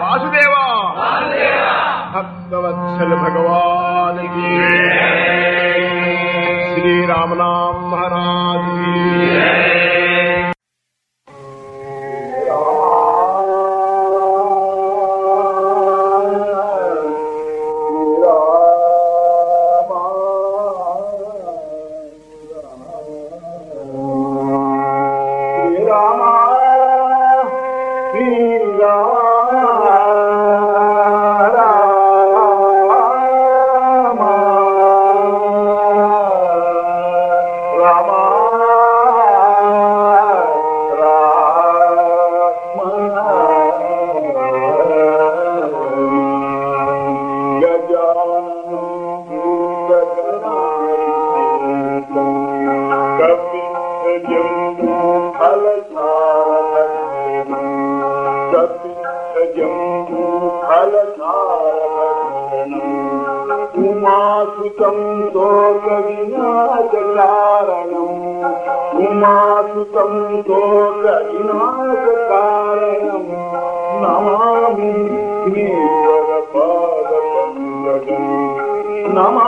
واسديوال ڀڳوان شري رام نام مهاراج رام رام رام رام जंतू फल सबंत फल नुतं तोगार सुतम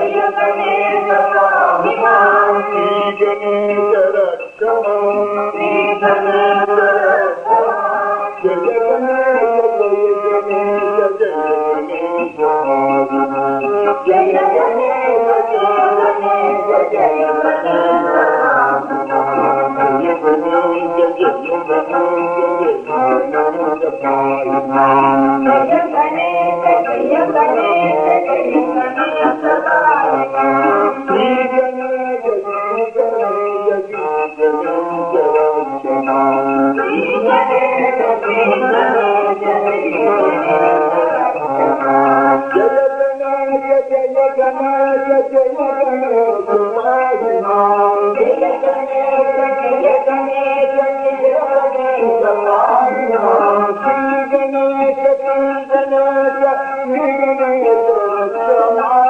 गणेश रजन गणेश जनम जयम